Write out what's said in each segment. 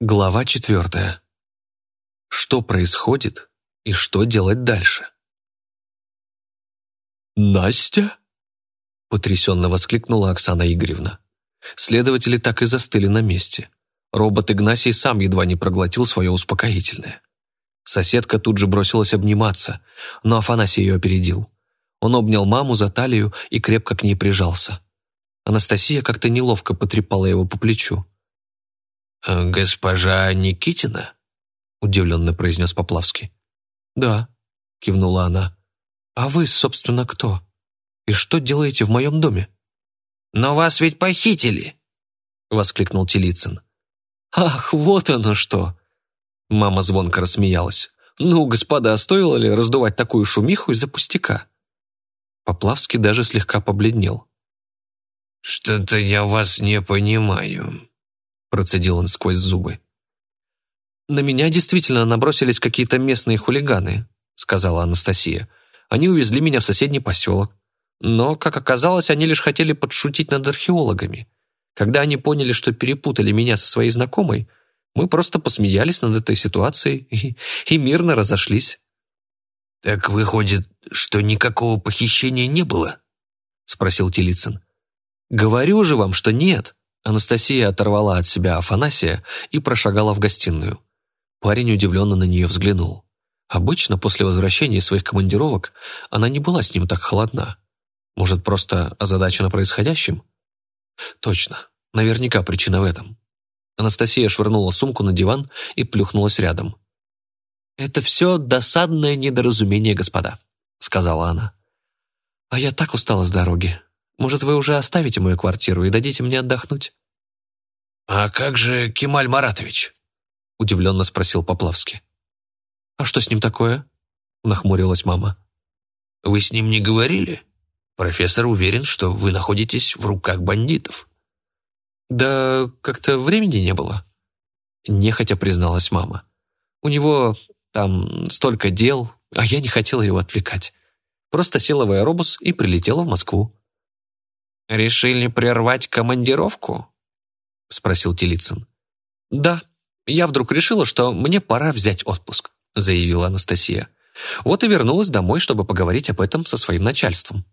Глава четвертая. Что происходит и что делать дальше? «Настя?» — потрясенно воскликнула Оксана Игоревна. Следователи так и застыли на месте. Робот Игнасий сам едва не проглотил свое успокоительное. Соседка тут же бросилась обниматься, но Афанасий ее опередил. Он обнял маму за талию и крепко к ней прижался. Анастасия как-то неловко потрепала его по плечу. Э, «Госпожа Никитина?» — удивленно произнес Поплавский. «Да», — кивнула она. «А вы, собственно, кто? И что делаете в моем доме?» «Но вас ведь похитили!» — воскликнул Телицын. «Ах, вот оно что!» Мама звонко рассмеялась. «Ну, господа, стоило ли раздувать такую шумиху из-за пустяка?» Поплавский даже слегка побледнел. «Что-то я вас не понимаю», процедил он сквозь зубы. «На меня действительно набросились какие-то местные хулиганы», сказала Анастасия. «Они увезли меня в соседний поселок. Но, как оказалось, они лишь хотели подшутить над археологами. Когда они поняли, что перепутали меня со своей знакомой, мы просто посмеялись над этой ситуацией и, и мирно разошлись». «Так выходит, что никакого похищения не было?» спросил Телицын. «Говорю же вам, что нет», Анастасия оторвала от себя Афанасия и прошагала в гостиную. Парень удивленно на нее взглянул. Обычно после возвращения своих командировок она не была с ним так холодна. Может, просто озадачена происходящим? Точно, наверняка причина в этом. Анастасия швырнула сумку на диван и плюхнулась рядом. «Это все досадное недоразумение, господа», — сказала она. «А я так устала с дороги. Может, вы уже оставите мою квартиру и дадите мне отдохнуть?» «А как же Кемаль Маратович?» — удивленно спросил Поплавский. «А что с ним такое?» — нахмурилась мама. «Вы с ним не говорили? Профессор уверен, что вы находитесь в руках бандитов». «Да как-то времени не было», — нехотя призналась мама. «У него там столько дел, а я не хотела его отвлекать. Просто села в аэробус и прилетела в Москву». «Решили прервать командировку?» — спросил Телицын. «Да, я вдруг решила, что мне пора взять отпуск», — заявила Анастасия. Вот и вернулась домой, чтобы поговорить об этом со своим начальством.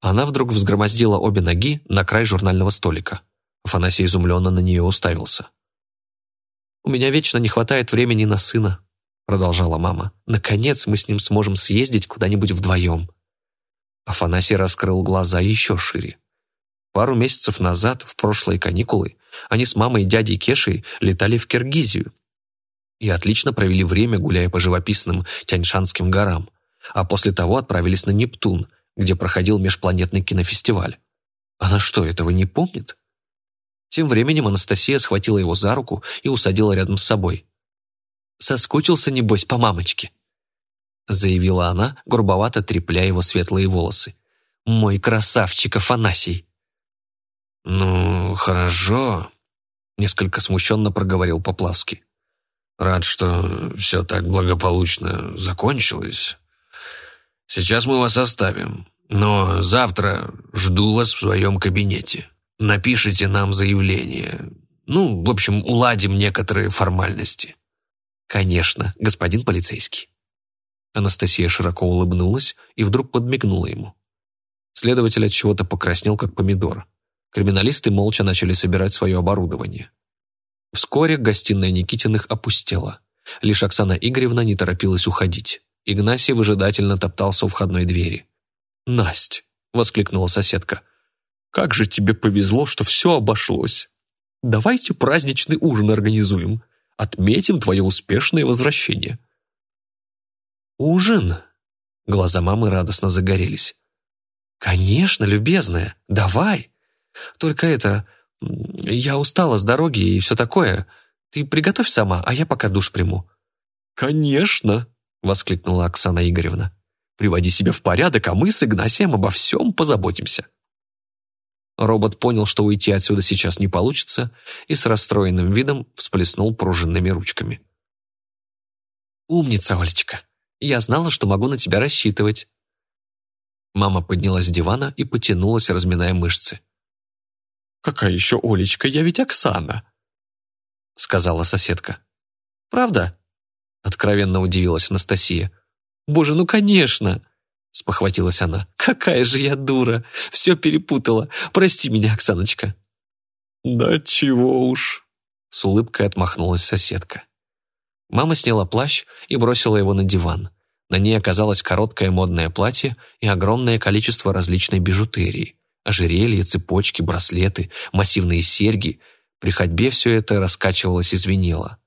Она вдруг взгромоздила обе ноги на край журнального столика. Афанасий изумленно на нее уставился. «У меня вечно не хватает времени на сына», — продолжала мама. «Наконец мы с ним сможем съездить куда-нибудь вдвоем». Афанасий раскрыл глаза еще шире. Пару месяцев назад, в прошлые каникулы, они с мамой и дядей Кешей летали в Киргизию и отлично провели время, гуляя по живописным Тяньшанским горам, а после того отправились на Нептун, где проходил межпланетный кинофестиваль. Она что, этого не помнит? Тем временем Анастасия схватила его за руку и усадила рядом с собой. «Соскучился, небось, по мамочке», заявила она, грубовато трепляя его светлые волосы. «Мой красавчик Афанасий!» «Ну, хорошо», — несколько смущенно проговорил Поплавский. «Рад, что все так благополучно закончилось. Сейчас мы вас оставим, но завтра жду вас в своем кабинете. Напишите нам заявление. Ну, в общем, уладим некоторые формальности». «Конечно, господин полицейский». Анастасия широко улыбнулась и вдруг подмигнула ему. Следователь от чего-то покраснел, как помидор. Криминалисты молча начали собирать свое оборудование. Вскоре гостиная Никитиных опустела. Лишь Оксана Игоревна не торопилась уходить. Игнасий выжидательно топтался у входной двери. «Насть!» — воскликнула соседка. «Как же тебе повезло, что все обошлось! Давайте праздничный ужин организуем. Отметим твое успешное возвращение». «Ужин?» Глаза мамы радостно загорелись. «Конечно, любезная, давай!» Только это... Я устала с дороги и все такое. Ты приготовь сама, а я пока душ приму». «Конечно!» — воскликнула Оксана Игоревна. «Приводи себя в порядок, а мы с Игнасием обо всем позаботимся». Робот понял, что уйти отсюда сейчас не получится, и с расстроенным видом всплеснул пружинными ручками. «Умница, Олечка! Я знала, что могу на тебя рассчитывать». Мама поднялась с дивана и потянулась, разминая мышцы. «Какая еще Олечка? Я ведь Оксана!» сказала соседка. «Правда?» — откровенно удивилась Анастасия. «Боже, ну конечно!» — спохватилась она. «Какая же я дура! Все перепутала. Прости меня, Оксаночка». «Да чего уж!» — с улыбкой отмахнулась соседка. Мама сняла плащ и бросила его на диван. На ней оказалось короткое модное платье и огромное количество различной бижутерии. Ожерелья, цепочки, браслеты, массивные серьги. При ходьбе все это раскачивалось и звенело.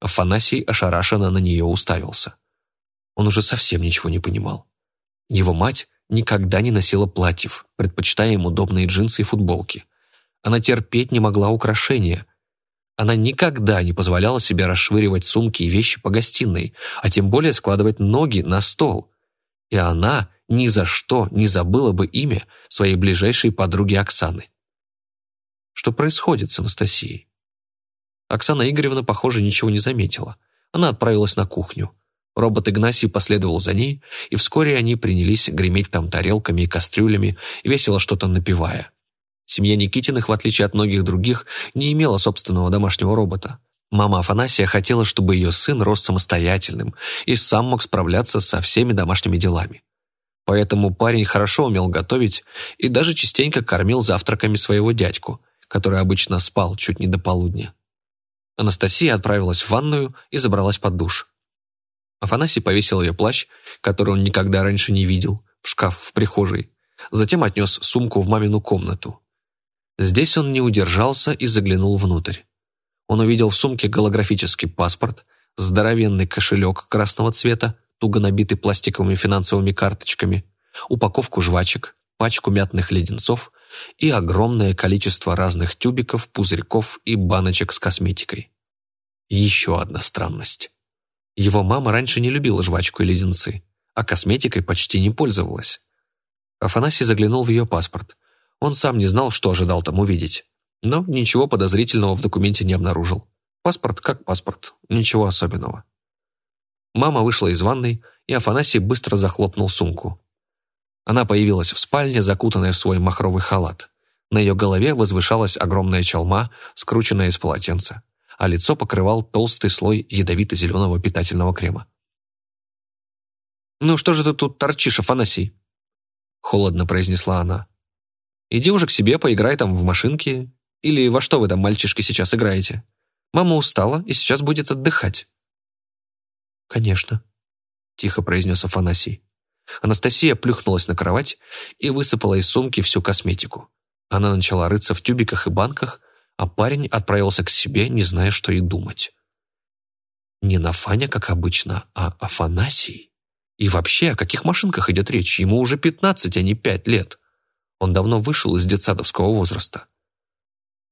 Афанасий ошарашенно на нее уставился. Он уже совсем ничего не понимал. Его мать никогда не носила платьев, предпочитая им удобные джинсы и футболки. Она терпеть не могла украшения. Она никогда не позволяла себе расшвыривать сумки и вещи по гостиной, а тем более складывать ноги на стол. И она ни за что не забыла бы имя своей ближайшей подруги Оксаны. Что происходит с Анастасией? Оксана Игоревна, похоже, ничего не заметила. Она отправилась на кухню. Робот Игнасий последовал за ней, и вскоре они принялись греметь там тарелками и кастрюлями, весело что-то напивая. Семья Никитиных, в отличие от многих других, не имела собственного домашнего робота. Мама Афанасия хотела, чтобы ее сын рос самостоятельным и сам мог справляться со всеми домашними делами. Поэтому парень хорошо умел готовить и даже частенько кормил завтраками своего дядьку, который обычно спал чуть не до полудня. Анастасия отправилась в ванную и забралась под душ. Афанасий повесил ее плащ, который он никогда раньше не видел, в шкаф в прихожей. Затем отнес сумку в мамину комнату. Здесь он не удержался и заглянул внутрь. Он увидел в сумке голографический паспорт, здоровенный кошелек красного цвета, туго набитый пластиковыми финансовыми карточками, упаковку жвачек, пачку мятных леденцов и огромное количество разных тюбиков, пузырьков и баночек с косметикой. Еще одна странность. Его мама раньше не любила жвачку и леденцы, а косметикой почти не пользовалась. Афанасий заглянул в ее паспорт. Он сам не знал, что ожидал там увидеть. Но ничего подозрительного в документе не обнаружил. Паспорт как паспорт, ничего особенного. Мама вышла из ванной, и Афанасий быстро захлопнул сумку. Она появилась в спальне, закутанная в свой махровый халат. На ее голове возвышалась огромная чалма, скрученная из полотенца а лицо покрывал толстый слой ядовито-зеленого питательного крема. «Ну что же ты тут торчишь, Афанасий?» Холодно произнесла она. «Иди уже к себе, поиграй там в машинки. Или во что вы там, мальчишки, сейчас играете? Мама устала и сейчас будет отдыхать». «Конечно», — тихо произнес Афанасий. Анастасия плюхнулась на кровать и высыпала из сумки всю косметику. Она начала рыться в тюбиках и банках, а парень отправился к себе, не зная, что и думать. Не на Фаня, как обычно, а Афанасий. И вообще, о каких машинках идет речь? Ему уже пятнадцать, а не пять лет. Он давно вышел из детсадовского возраста.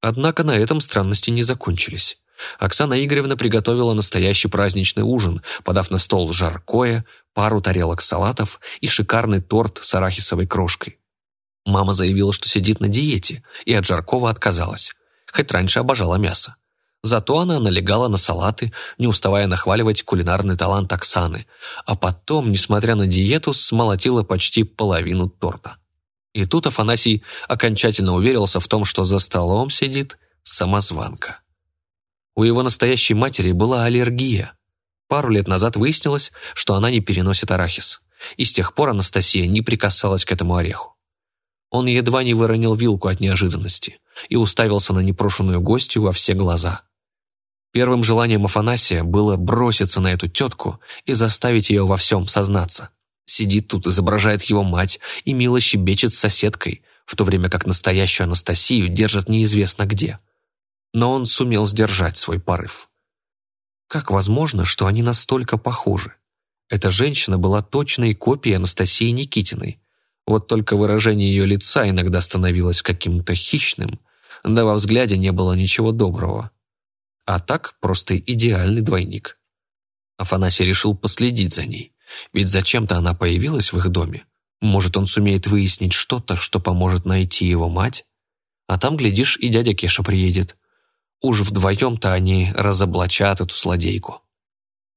Однако на этом странности не закончились. Оксана Игоревна приготовила настоящий праздничный ужин, подав на стол жаркое, пару тарелок салатов и шикарный торт с арахисовой крошкой. Мама заявила, что сидит на диете, и от жаркого отказалась хоть раньше обожала мясо. Зато она налегала на салаты, не уставая нахваливать кулинарный талант Оксаны, а потом, несмотря на диету, смолотила почти половину торта. И тут Афанасий окончательно уверился в том, что за столом сидит самозванка. У его настоящей матери была аллергия. Пару лет назад выяснилось, что она не переносит арахис, и с тех пор Анастасия не прикасалась к этому ореху. Он едва не выронил вилку от неожиданности и уставился на непрошенную гостью во все глаза. Первым желанием Афанасия было броситься на эту тетку и заставить ее во всем сознаться. Сидит тут, изображает его мать и мило щебечет с соседкой, в то время как настоящую Анастасию держат неизвестно где. Но он сумел сдержать свой порыв. Как возможно, что они настолько похожи? Эта женщина была точной копией Анастасии Никитиной, вот только выражение ее лица иногда становилось каким-то хищным, да во взгляде не было ничего доброго. А так просто идеальный двойник. Афанасий решил последить за ней, ведь зачем-то она появилась в их доме. Может, он сумеет выяснить что-то, что поможет найти его мать? А там, глядишь, и дядя Кеша приедет. Уж вдвоем-то они разоблачат эту злодейку.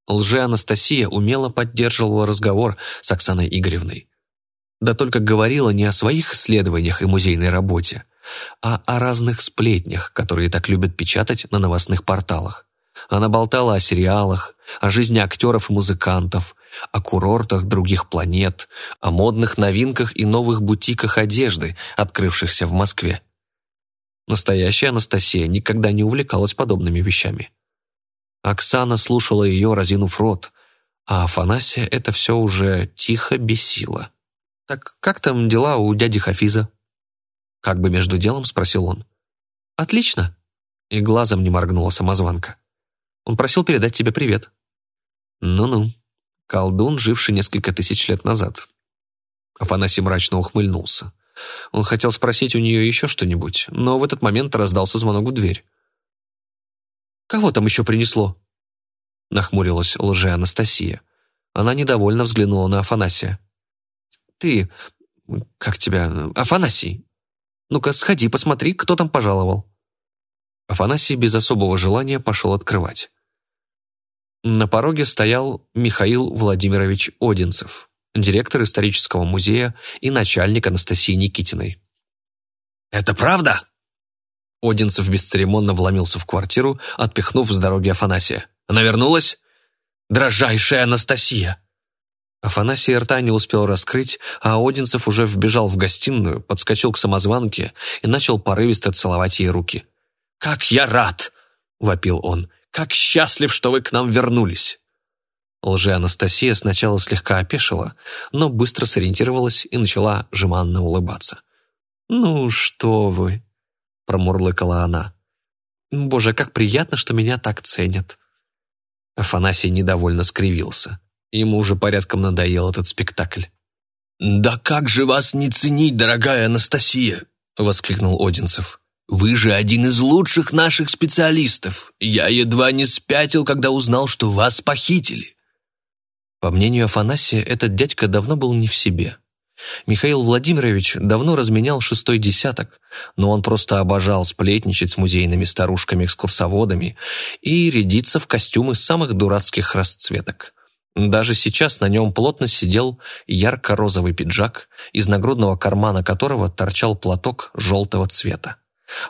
Лже-Анастасия умело поддерживала разговор с Оксаной Игоревной. Да только говорила не о своих исследованиях и музейной работе, а о разных сплетнях, которые так любят печатать на новостных порталах. Она болтала о сериалах, о жизни актеров и музыкантов, о курортах других планет, о модных новинках и новых бутиках одежды, открывшихся в Москве. Настоящая Анастасия никогда не увлекалась подобными вещами. Оксана слушала ее, разинув рот, а Афанасия это все уже тихо бесило. «Так как там дела у дяди Хафиза?» Как бы между делом спросил он. «Отлично!» И глазом не моргнула самозванка. «Он просил передать тебе привет». «Ну-ну», колдун, живший несколько тысяч лет назад. Афанасий мрачно ухмыльнулся. Он хотел спросить у нее еще что-нибудь, но в этот момент раздался звонок в дверь. «Кого там еще принесло?» Нахмурилась лже-Анастасия. Она недовольно взглянула на Афанасия. «Ты... как тебя... Афанасий? Ну-ка, сходи, посмотри, кто там пожаловал». Афанасий без особого желания пошел открывать. На пороге стоял Михаил Владимирович Одинцев, директор исторического музея и начальник Анастасии Никитиной. «Это правда?» Одинцев бесцеремонно вломился в квартиру, отпихнув с дороги Афанасия. «Она вернулась?» «Дрожайшая Анастасия!» Афанасий рта не успел раскрыть, а Одинцев уже вбежал в гостиную, подскочил к самозванке и начал порывисто целовать ей руки. «Как я рад!» — вопил он. «Как счастлив, что вы к нам вернулись!» Лже-Анастасия сначала слегка опешила, но быстро сориентировалась и начала жеманно улыбаться. «Ну что вы!» — промурлыкала она. «Боже, как приятно, что меня так ценят!» Афанасий недовольно скривился. Ему уже порядком надоел этот спектакль. «Да как же вас не ценить, дорогая Анастасия!» — воскликнул Одинцев. «Вы же один из лучших наших специалистов. Я едва не спятил, когда узнал, что вас похитили». По мнению Афанасия, этот дядька давно был не в себе. Михаил Владимирович давно разменял шестой десяток, но он просто обожал сплетничать с музейными старушками-экскурсоводами и рядиться в костюмы самых дурацких расцветок. Даже сейчас на нем плотно сидел ярко-розовый пиджак, из нагрудного кармана которого торчал платок желтого цвета.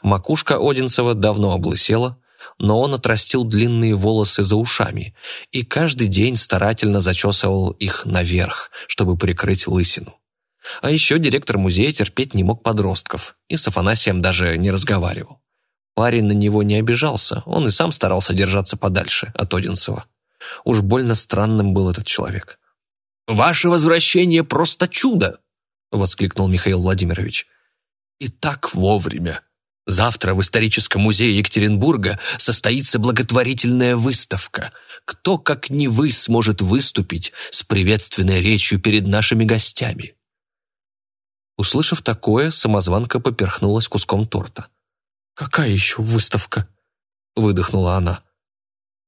Макушка Одинцева давно облысела, но он отрастил длинные волосы за ушами и каждый день старательно зачесывал их наверх, чтобы прикрыть лысину. А еще директор музея терпеть не мог подростков и с Афанасием даже не разговаривал. Парень на него не обижался, он и сам старался держаться подальше от Одинцева. Уж больно странным был этот человек. «Ваше возвращение просто чудо!» — воскликнул Михаил Владимирович. «И так вовремя. Завтра в историческом музее Екатеринбурга состоится благотворительная выставка. Кто, как не вы, сможет выступить с приветственной речью перед нашими гостями?» Услышав такое, самозванка поперхнулась куском торта. «Какая еще выставка?» — выдохнула она.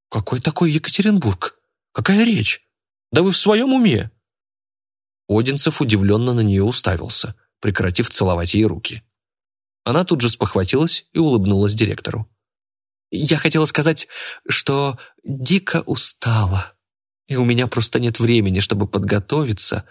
«Какой такой Екатеринбург? Какая речь? Да вы в своем уме?» Одинцев удивленно на нее уставился, прекратив целовать ей руки. Она тут же спохватилась и улыбнулась директору. «Я хотела сказать, что дико устала, и у меня просто нет времени, чтобы подготовиться».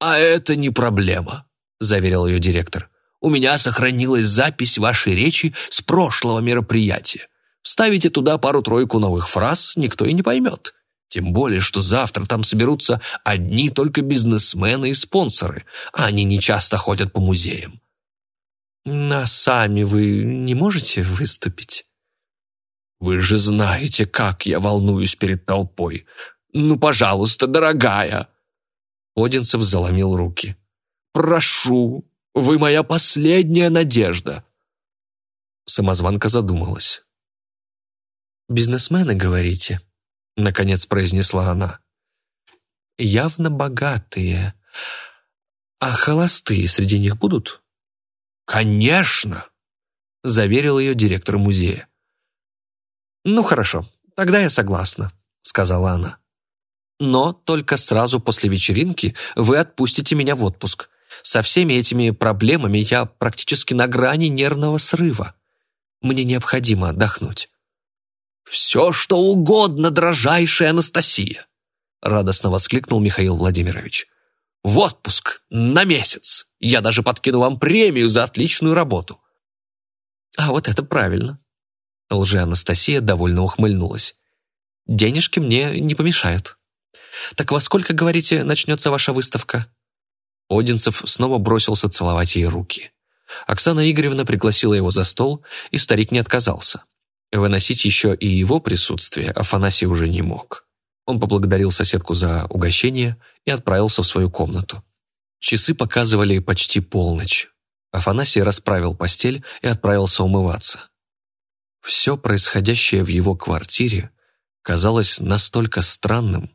«А это не проблема», — заверил ее директор. «У меня сохранилась запись вашей речи с прошлого мероприятия. Вставите туда пару-тройку новых фраз, никто и не поймет. Тем более, что завтра там соберутся одни только бизнесмены и спонсоры, а они не часто ходят по музеям. А сами вы не можете выступить? Вы же знаете, как я волнуюсь перед толпой. Ну, пожалуйста, дорогая. Одинцев заломил руки. Прошу, вы моя последняя надежда. Самозванка задумалась. «Бизнесмены, говорите?» — наконец произнесла она. «Явно богатые. А холостые среди них будут?» «Конечно!» — заверил ее директор музея. «Ну хорошо, тогда я согласна», — сказала она. «Но только сразу после вечеринки вы отпустите меня в отпуск. Со всеми этими проблемами я практически на грани нервного срыва. Мне необходимо отдохнуть». «Все, что угодно, дрожайшая Анастасия!» радостно воскликнул Михаил Владимирович. «В отпуск! На месяц! Я даже подкину вам премию за отличную работу!» «А вот это правильно!» Лже-Анастасия довольно ухмыльнулась. «Денежки мне не помешают. Так во сколько, говорите, начнется ваша выставка?» Одинцев снова бросился целовать ей руки. Оксана Игоревна пригласила его за стол, и старик не отказался. Выносить еще и его присутствие Афанасий уже не мог. Он поблагодарил соседку за угощение и отправился в свою комнату. Часы показывали почти полночь. Афанасий расправил постель и отправился умываться. Все происходящее в его квартире казалось настолько странным,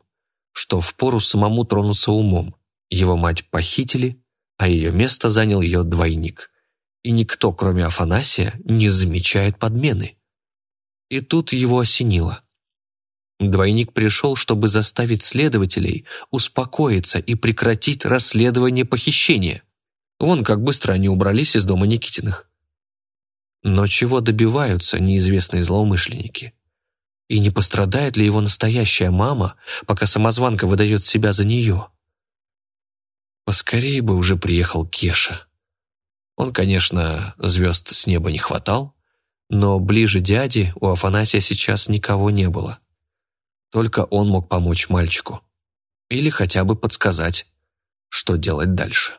что впору самому тронуться умом. Его мать похитили, а ее место занял ее двойник. И никто, кроме Афанасия, не замечает подмены. И тут его осенило. Двойник пришел, чтобы заставить следователей успокоиться и прекратить расследование похищения. Вон как быстро они убрались из дома Никитиных. Но чего добиваются неизвестные злоумышленники? И не пострадает ли его настоящая мама, пока самозванка выдает себя за нее? Поскорее бы уже приехал Кеша. Он, конечно, звезд с неба не хватал, но ближе дяди у Афанасия сейчас никого не было. Только он мог помочь мальчику. Или хотя бы подсказать, что делать дальше.